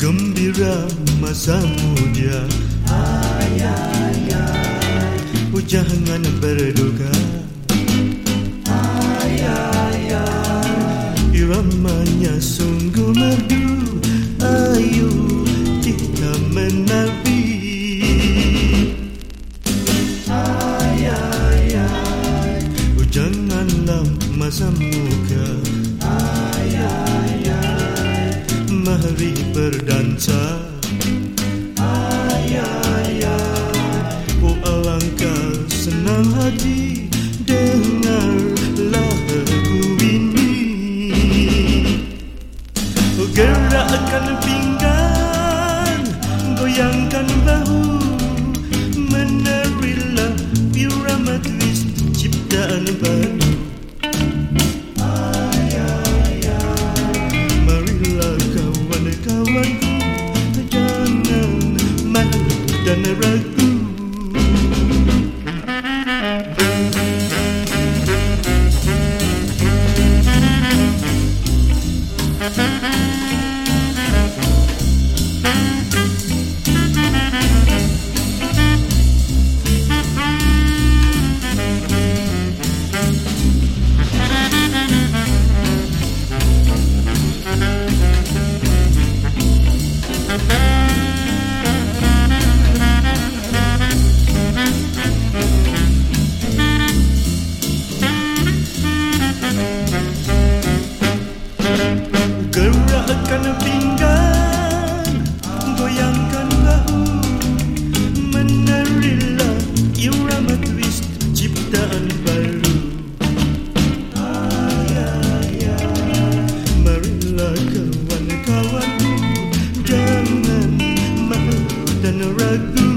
Gembira masa muda. Oh jangan berduka Iramanya sungguh janganlah masa muka Mari berdansa. Oh alangkah senang hati Dengarlah lagu ini. Gerakkan pinggan Goyangkan bahu Menarilah irama twist Ciptaan baru dan Gerahkan pinggan, goyangkanlah menarilah iringan twist ciptaan baru. Marilah kawan-kawanku, jangan malu dan Ragu